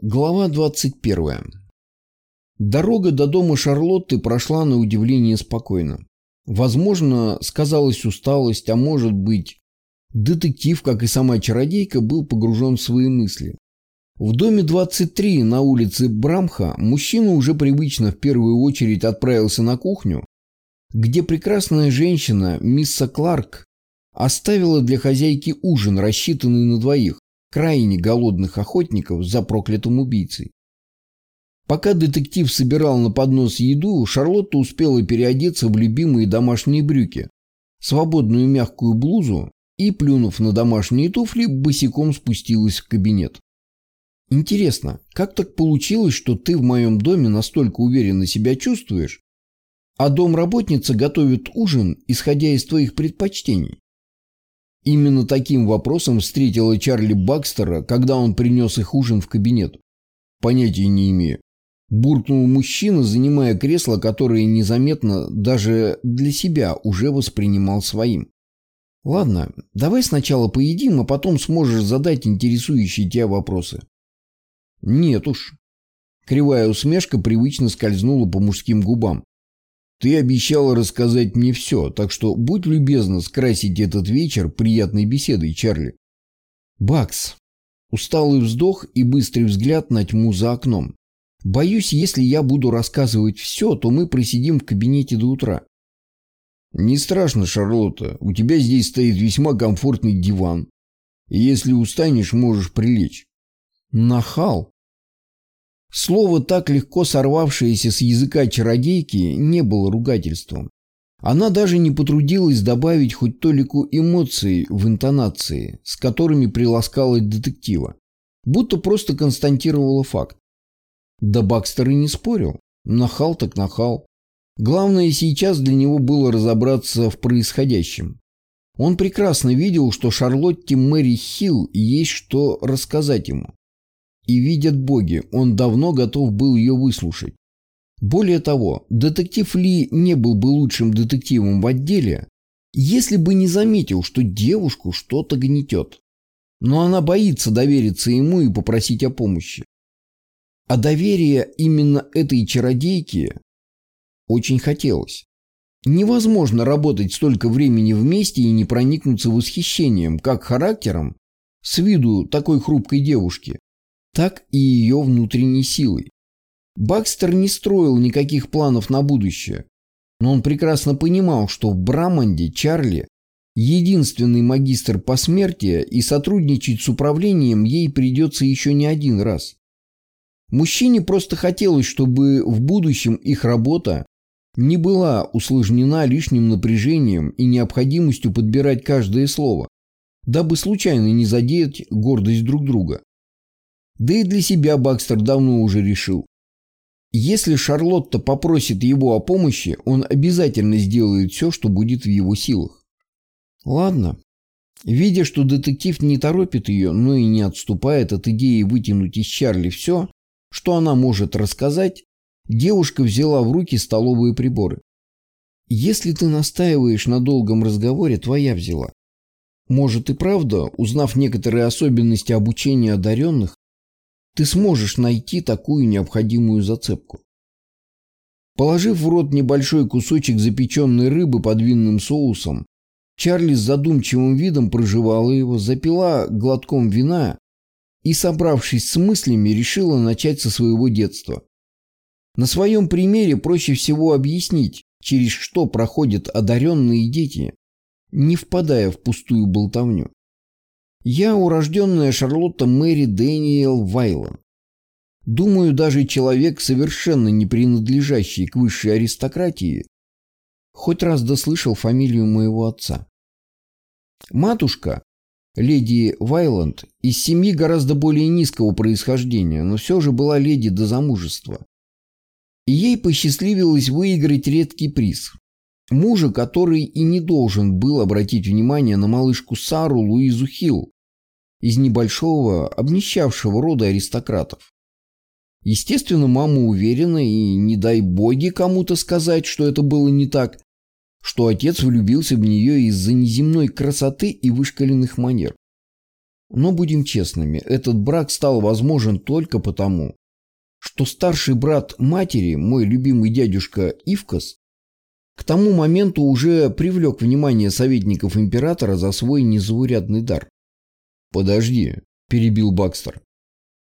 Глава 21. Дорога до дома Шарлотты прошла на удивление спокойно. Возможно, сказалась усталость, а может быть, детектив, как и сама чародейка, был погружен в свои мысли. В доме 23 на улице Брамха мужчина уже привычно в первую очередь отправился на кухню, где прекрасная женщина, мисса Кларк, оставила для хозяйки ужин, рассчитанный на двоих, крайне голодных охотников за проклятым убийцей. Пока детектив собирал на поднос еду, Шарлотта успела переодеться в любимые домашние брюки, свободную мягкую блузу и, плюнув на домашние туфли, босиком спустилась в кабинет. «Интересно, как так получилось, что ты в моем доме настолько уверенно себя чувствуешь, а домработница готовит ужин, исходя из твоих предпочтений?» Именно таким вопросом встретила Чарли Бакстера, когда он принес их ужин в кабинет. Понятия не имею. Буркнул мужчина, занимая кресло, которое незаметно даже для себя уже воспринимал своим. Ладно, давай сначала поедим, а потом сможешь задать интересующие тебя вопросы. Нет уж. Кривая усмешка привычно скользнула по мужским губам. Ты обещала рассказать мне все, так что будь любезна скрасить этот вечер приятной беседой, Чарли. Бакс. Усталый вздох и быстрый взгляд на тьму за окном. Боюсь, если я буду рассказывать все, то мы просидим в кабинете до утра. Не страшно, Шарлотта. У тебя здесь стоит весьма комфортный диван. И если устанешь, можешь прилечь. Нахал. Слово, так легко сорвавшееся с языка чародейки, не было ругательством. Она даже не потрудилась добавить хоть толику эмоций в интонации, с которыми приласкала детектива, будто просто констатировала факт. Да Бакстер и не спорил. Нахал так нахал. Главное сейчас для него было разобраться в происходящем. Он прекрасно видел, что Шарлотте Мэри Хилл есть что рассказать ему. И видят боги, он давно готов был ее выслушать. Более того, детектив Ли не был бы лучшим детективом в отделе, если бы не заметил, что девушку что-то гнетет. Но она боится довериться ему и попросить о помощи. А доверие именно этой чародейки очень хотелось. Невозможно работать столько времени вместе и не проникнуться восхищением, как характером, с виду такой хрупкой девушки, так и ее внутренней силой. Бакстер не строил никаких планов на будущее, но он прекрасно понимал, что в Браманде Чарли единственный магистр посмертия и сотрудничать с управлением ей придется еще не один раз. Мужчине просто хотелось, чтобы в будущем их работа не была усложнена лишним напряжением и необходимостью подбирать каждое слово, дабы случайно не задеть гордость друг друга. Да и для себя Бакстер давно уже решил. Если Шарлотта попросит его о помощи, он обязательно сделает все, что будет в его силах. Ладно. Видя, что детектив не торопит ее, но и не отступает от идеи вытянуть из Чарли все, что она может рассказать, девушка взяла в руки столовые приборы. «Если ты настаиваешь на долгом разговоре, твоя взяла. Может и правда, узнав некоторые особенности обучения одаренных, ты сможешь найти такую необходимую зацепку. Положив в рот небольшой кусочек запеченной рыбы под винным соусом, Чарли с задумчивым видом проживала его, запила глотком вина и, собравшись с мыслями, решила начать со своего детства. На своем примере проще всего объяснить, через что проходят одаренные дети, не впадая в пустую болтовню. Я урожденная Шарлотта Мэри Дэниел Вайлон. Думаю, даже человек, совершенно не принадлежащий к высшей аристократии, хоть раз дослышал фамилию моего отца. Матушка, леди Вайланд, из семьи гораздо более низкого происхождения, но все же была леди до замужества. И ей посчастливилось выиграть редкий приз. Мужа, который и не должен был обратить внимание на малышку Сару Луизу Хилл из небольшого, обнищавшего рода аристократов. Естественно, мама уверена, и не дай боги кому-то сказать, что это было не так, что отец влюбился в нее из-за неземной красоты и вышкаленных манер. Но будем честными, этот брак стал возможен только потому, что старший брат матери, мой любимый дядюшка Ивкас, к тому моменту уже привлек внимание советников императора за свой незаурядный дар. «Подожди», – перебил Бакстер.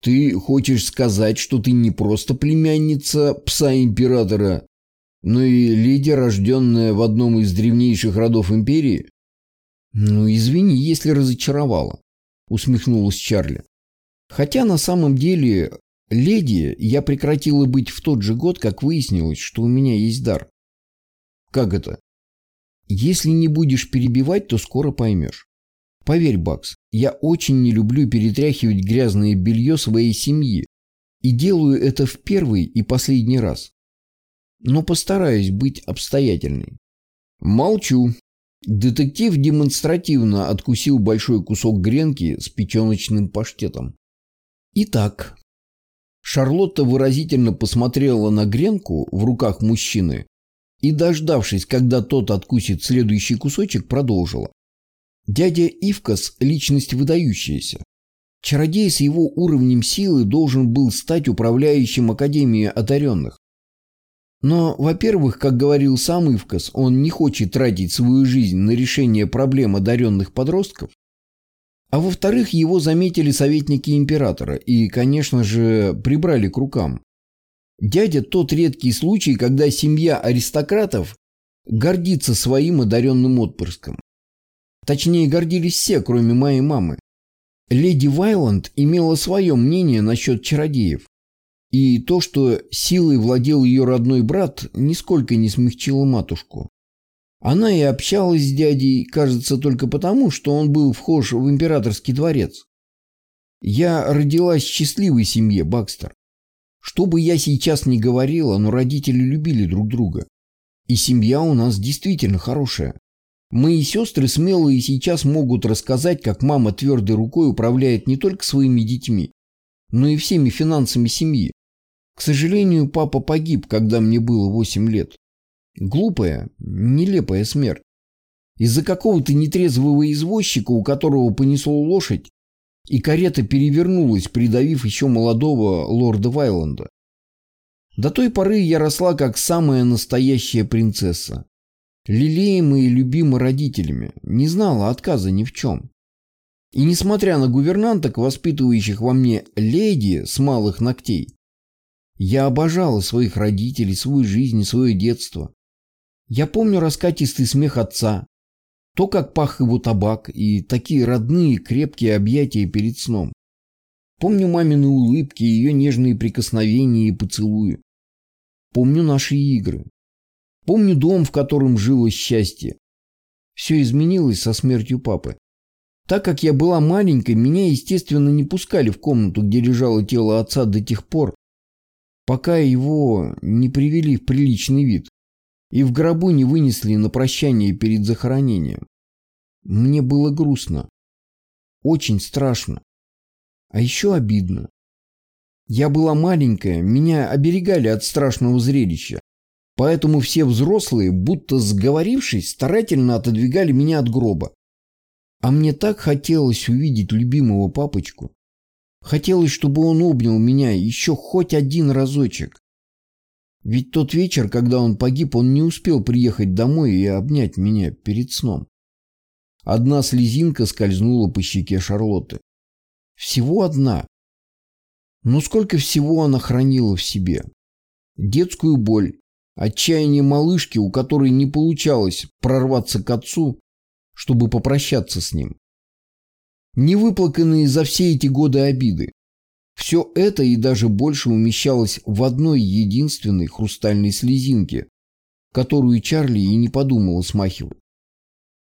«Ты хочешь сказать, что ты не просто племянница пса императора, но и леди, рожденная в одном из древнейших родов империи?» «Ну, извини, если разочаровала», – усмехнулась Чарли. «Хотя на самом деле леди я прекратила быть в тот же год, как выяснилось, что у меня есть дар. Как это? Если не будешь перебивать, то скоро поймешь. Поверь, Бакс, я очень не люблю перетряхивать грязное белье своей семьи и делаю это в первый и последний раз. Но постараюсь быть обстоятельной. Молчу. Детектив демонстративно откусил большой кусок гренки с печеночным паштетом. Итак, Шарлотта выразительно посмотрела на гренку в руках мужчины и, дождавшись, когда тот откусит следующий кусочек, продолжила. Дядя Ивкас – личность выдающаяся. Чародей с его уровнем силы должен был стать управляющим Академией одаренных. Но, во-первых, как говорил сам Ивкас, он не хочет тратить свою жизнь на решение проблем одаренных подростков. А во-вторых, его заметили советники императора и, конечно же, прибрали к рукам. Дядя – тот редкий случай, когда семья аристократов гордится своим одаренным отпрыском. Точнее, гордились все, кроме моей мамы. Леди Вайланд имела свое мнение насчет чародеев. И то, что силой владел ее родной брат, нисколько не смягчило матушку. Она и общалась с дядей, кажется, только потому, что он был вхож в императорский дворец. Я родилась в счастливой семье, Бакстер. Что бы я сейчас ни говорила, но родители любили друг друга. И семья у нас действительно хорошая. Мои сестры смелые сейчас могут рассказать, как мама твердой рукой управляет не только своими детьми, но и всеми финансами семьи. К сожалению, папа погиб, когда мне было 8 лет. Глупая, нелепая смерть. Из-за какого-то нетрезвого извозчика, у которого понесло лошадь, и карета перевернулась, придавив еще молодого лорда Вайланда. До той поры я росла как самая настоящая принцесса. Лелеемая и любима родителями, не знала отказа ни в чем. И несмотря на гувернанток, воспитывающих во мне леди с малых ногтей, я обожала своих родителей, свою жизнь свое детство. Я помню раскатистый смех отца, то, как пах его табак и такие родные крепкие объятия перед сном. Помню мамины улыбки, ее нежные прикосновения и поцелуи. Помню наши игры. Помню дом, в котором жило счастье. Все изменилось со смертью папы. Так как я была маленькой, меня, естественно, не пускали в комнату, где лежало тело отца до тех пор, пока его не привели в приличный вид и в гробу не вынесли на прощание перед захоронением. Мне было грустно. Очень страшно. А еще обидно. Я была маленькая, меня оберегали от страшного зрелища. Поэтому все взрослые, будто сговорившись, старательно отодвигали меня от гроба. А мне так хотелось увидеть любимого папочку. Хотелось, чтобы он обнял меня еще хоть один разочек. Ведь тот вечер, когда он погиб, он не успел приехать домой и обнять меня перед сном. Одна слезинка скользнула по щеке Шарлотты. Всего одна. Но сколько всего она хранила в себе. Детскую боль, отчаяние малышки, у которой не получалось прорваться к отцу, чтобы попрощаться с ним. Невыплаканные за все эти годы обиды. Все это и даже больше умещалось в одной единственной хрустальной слезинке, которую Чарли и не подумала смахивать.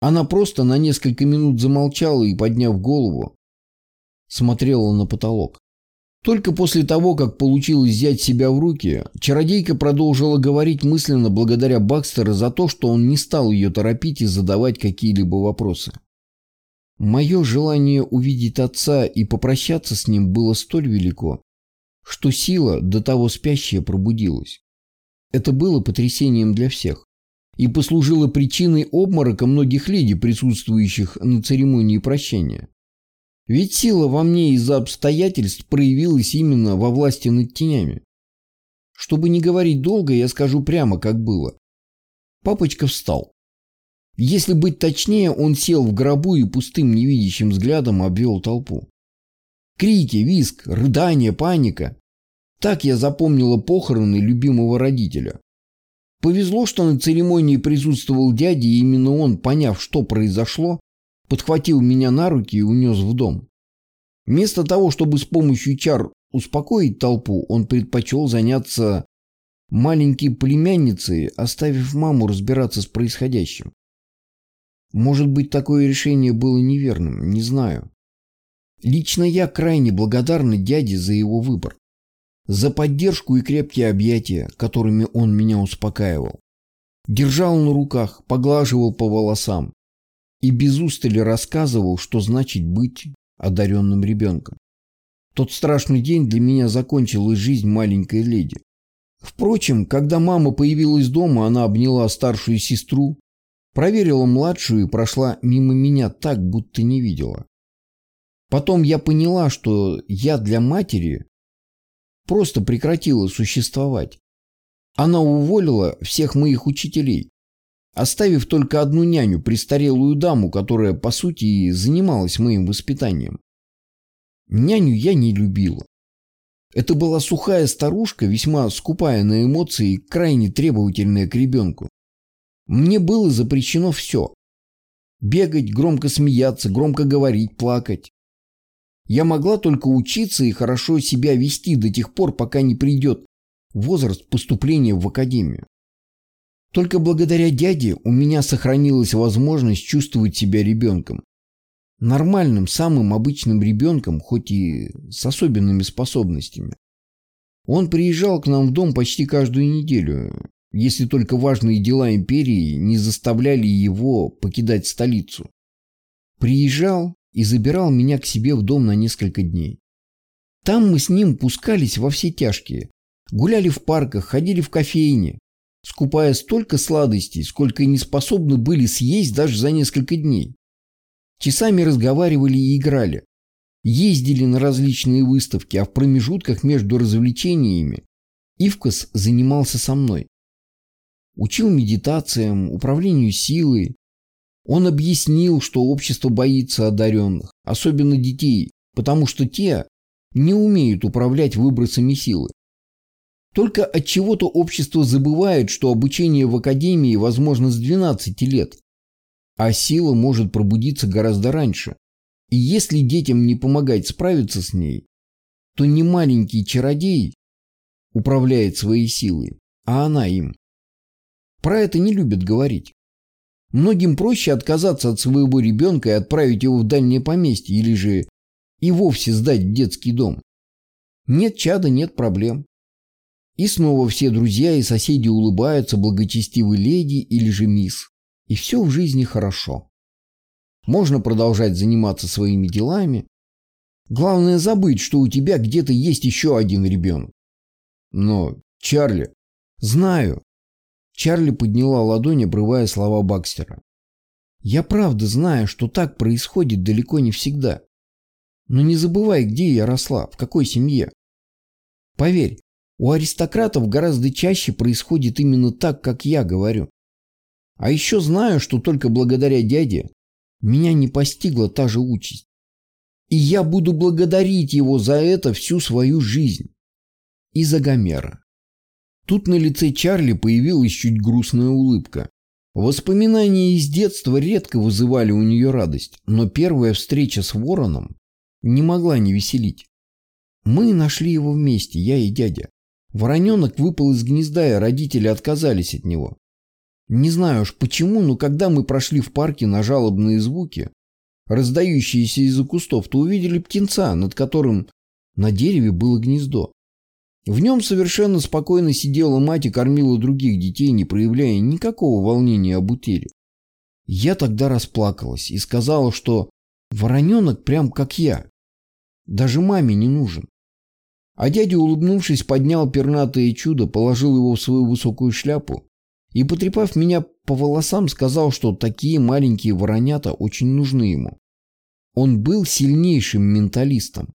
Она просто на несколько минут замолчала и, подняв голову, смотрела на потолок. Только после того, как получилось взять себя в руки, чародейка продолжила говорить мысленно благодаря Бакстера за то, что он не стал ее торопить и задавать какие-либо вопросы. Мое желание увидеть отца и попрощаться с ним было столь велико, что сила, до того спящая, пробудилась. Это было потрясением для всех и послужило причиной обморока многих леди, присутствующих на церемонии прощения. Ведь сила во мне из-за обстоятельств проявилась именно во власти над тенями. Чтобы не говорить долго, я скажу прямо, как было. Папочка встал. Если быть точнее, он сел в гробу и пустым невидящим взглядом обвел толпу. Крики, визг, рыдания, паника. Так я запомнила похороны любимого родителя. Повезло, что на церемонии присутствовал дядя, и именно он, поняв, что произошло, подхватил меня на руки и унес в дом. Вместо того, чтобы с помощью чар успокоить толпу, он предпочел заняться маленькой племянницей, оставив маму разбираться с происходящим. Может быть, такое решение было неверным, не знаю. Лично я крайне благодарна дяде за его выбор за поддержку и крепкие объятия, которыми он меня успокаивал. Держал на руках, поглаживал по волосам и без устали рассказывал, что значит быть одаренным ребенком. Тот страшный день для меня закончилась жизнь маленькой леди. Впрочем, когда мама появилась дома, она обняла старшую сестру, проверила младшую и прошла мимо меня так, будто не видела. Потом я поняла, что я для матери просто прекратила существовать. Она уволила всех моих учителей, оставив только одну няню, престарелую даму, которая, по сути, и занималась моим воспитанием. Няню я не любила. Это была сухая старушка, весьма скупая на эмоции и крайне требовательная к ребенку. Мне было запрещено все. Бегать, громко смеяться, громко говорить, плакать. Я могла только учиться и хорошо себя вести до тех пор, пока не придет возраст поступления в академию. Только благодаря дяде у меня сохранилась возможность чувствовать себя ребенком. Нормальным, самым обычным ребенком, хоть и с особенными способностями. Он приезжал к нам в дом почти каждую неделю, если только важные дела империи не заставляли его покидать столицу. Приезжал, и забирал меня к себе в дом на несколько дней. Там мы с ним пускались во все тяжкие, гуляли в парках, ходили в кофейни, скупая столько сладостей, сколько и не способны были съесть даже за несколько дней. Часами разговаривали и играли. Ездили на различные выставки, а в промежутках между развлечениями Ивкас занимался со мной. Учил медитациям, управлению силой, он объяснил, что общество боится одаренных, особенно детей, потому что те не умеют управлять выбросами силы. Только от чего-то общество забывает, что обучение в академии возможно с 12 лет, а сила может пробудиться гораздо раньше. И если детям не помогать справиться с ней, то не маленький чародей управляет своей силой, а она им. Про это не любят говорить. Многим проще отказаться от своего ребенка и отправить его в дальнее поместье или же и вовсе сдать в детский дом. Нет чада, нет проблем. И снова все друзья и соседи улыбаются благочестивой леди или же мисс. И все в жизни хорошо. Можно продолжать заниматься своими делами. Главное забыть, что у тебя где-то есть еще один ребенок. Но, Чарли, знаю, Чарли подняла ладонь, обрывая слова Бакстера. «Я правда знаю, что так происходит далеко не всегда. Но не забывай, где я росла, в какой семье. Поверь, у аристократов гораздо чаще происходит именно так, как я говорю. А еще знаю, что только благодаря дяде меня не постигла та же участь. И я буду благодарить его за это всю свою жизнь. И за Гомера. Тут на лице Чарли появилась чуть грустная улыбка. Воспоминания из детства редко вызывали у нее радость, но первая встреча с вороном не могла не веселить. Мы нашли его вместе, я и дядя. Вороненок выпал из гнезда, и родители отказались от него. Не знаю уж почему, но когда мы прошли в парке на жалобные звуки, раздающиеся из-за кустов, то увидели птенца, над которым на дереве было гнездо. В нем совершенно спокойно сидела мать и кормила других детей, не проявляя никакого волнения об утере. Я тогда расплакалась и сказала, что вороненок прям как я. Даже маме не нужен. А дядя, улыбнувшись, поднял пернатое чудо, положил его в свою высокую шляпу и, потрепав меня по волосам, сказал, что такие маленькие воронята очень нужны ему. Он был сильнейшим менталистом.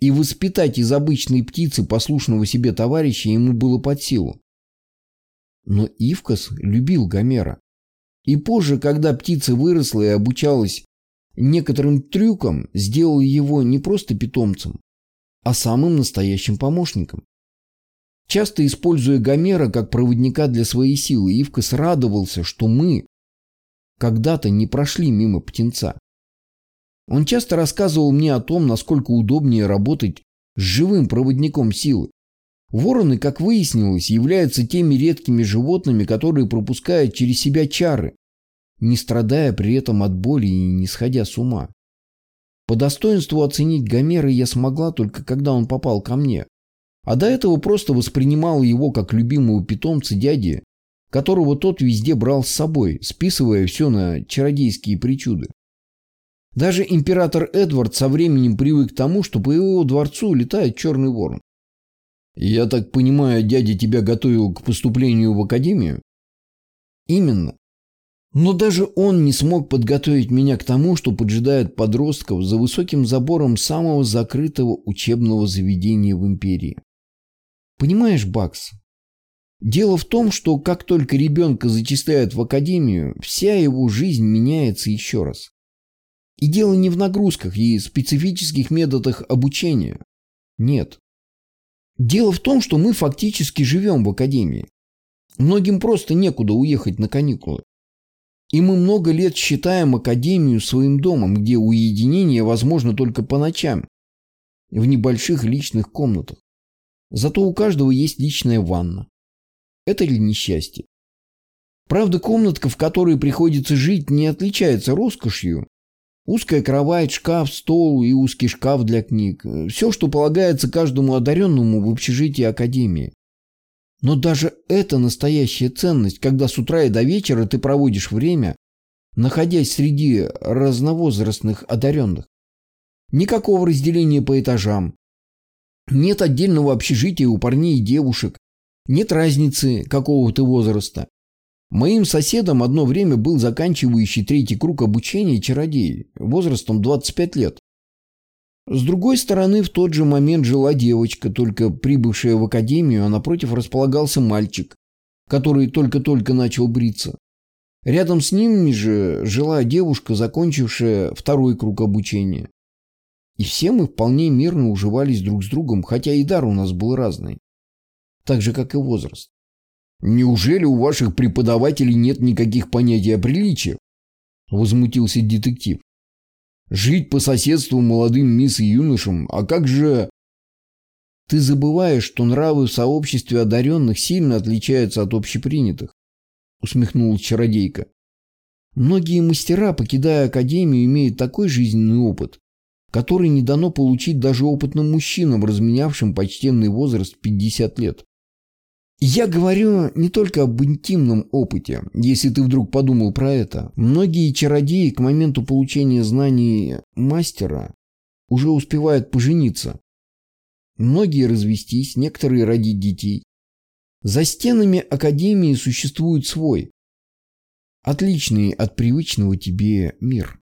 И воспитать из обычной птицы послушного себе товарища ему было под силу. Но Ивкас любил Гомера. И позже, когда птица выросла и обучалась некоторым трюкам, сделал его не просто питомцем, а самым настоящим помощником. Часто используя Гомера как проводника для своей силы, Ивкас радовался, что мы когда-то не прошли мимо птенца. Он часто рассказывал мне о том, насколько удобнее работать с живым проводником силы. Вороны, как выяснилось, являются теми редкими животными, которые пропускают через себя чары, не страдая при этом от боли и не сходя с ума. По достоинству оценить Гомера я смогла только когда он попал ко мне. А до этого просто воспринимала его как любимого питомца дяди, которого тот везде брал с собой, списывая все на чародейские причуды. Даже император Эдвард со временем привык к тому, что по его дворцу летает черный ворон. «Я так понимаю, дядя тебя готовил к поступлению в академию?» «Именно. Но даже он не смог подготовить меня к тому, что поджидает подростков за высоким забором самого закрытого учебного заведения в империи. Понимаешь, Бакс, дело в том, что как только ребенка зачисляют в академию, вся его жизнь меняется еще раз. И дело не в нагрузках и специфических методах обучения. Нет. Дело в том, что мы фактически живем в академии. Многим просто некуда уехать на каникулы. И мы много лет считаем академию своим домом, где уединение возможно только по ночам, в небольших личных комнатах. Зато у каждого есть личная ванна. Это ли несчастье? Правда, комнатка, в которой приходится жить, не отличается роскошью. Узкая кровать, шкаф, стол и узкий шкаф для книг. Все, что полагается каждому одаренному в общежитии Академии. Но даже это настоящая ценность, когда с утра и до вечера ты проводишь время, находясь среди разновозрастных одаренных. Никакого разделения по этажам. Нет отдельного общежития у парней и девушек. Нет разницы какого то возраста. Моим соседом одно время был заканчивающий третий круг обучения чародей, возрастом 25 лет. С другой стороны, в тот же момент жила девочка, только прибывшая в академию, а напротив располагался мальчик, который только-только начал бриться. Рядом с ними же жила девушка, закончившая второй круг обучения. И все мы вполне мирно уживались друг с другом, хотя и дар у нас был разный. Так же, как и возраст. «Неужели у ваших преподавателей нет никаких понятий о приличии?» Возмутился детектив. Жить по соседству молодым мисс и юношам, а как же... Ты забываешь, что нравы в сообществе одаренных сильно отличаются от общепринятых, усмехнулась чародейка. Многие мастера, покидая академию, имеют такой жизненный опыт, который не дано получить даже опытным мужчинам, разменявшим почтенный возраст 50 лет. Я говорю не только об интимном опыте, если ты вдруг подумал про это. Многие чародеи к моменту получения знаний мастера уже успевают пожениться. Многие развестись, некоторые родить детей. За стенами Академии существует свой, отличный от привычного тебе мир.